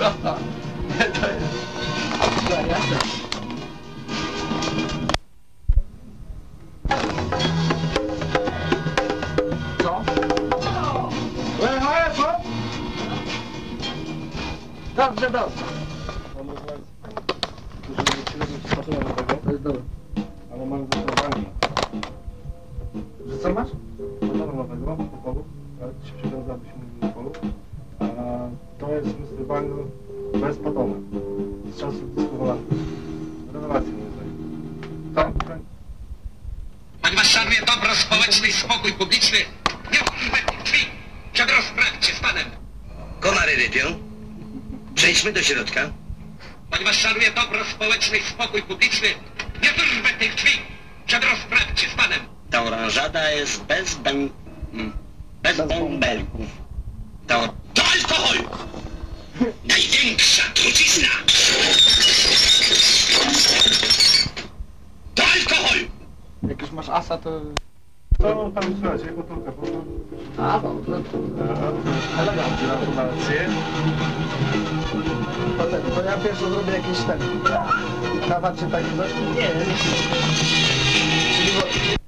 To jest... Co? Lechajesz. Dobrze, dobrze. Mam rozmawiać. Dużo nie przyjdzie tego, To jest dobre. ale mam wyzwanie. Że co masz? Patrona nowego, pokoju, ale się przywiązałbyśmy to jest Mr. Bangle bez patona. Z czasów dysku Holandii. Rewelacja nie zdaje. Tak. Ponieważ szanuje dobro społeczne i spokój publiczny, nie otwórzmy tych drzwi przed rozprawcie z panem. Komary rypią. Przejdźmy do środka. Ponieważ szanuje dobro społeczne i spokój publiczny, nie otwórzmy tych drzwi przed rozprawcie z panem. Ta oranżada jest bez bęb... mm, bez bąbelków. Ta... or- To alkohol! Największa trucizna! To alkohol! Jak już masz asa, to... To tam słuchajcie, powtórka, powtórka. A, no, no to... Elegancko. Gratulacje. To, ten, to ja pierwszy zrobię jakiś ten... Krawat czy taki coś? Nie. Czyli bo-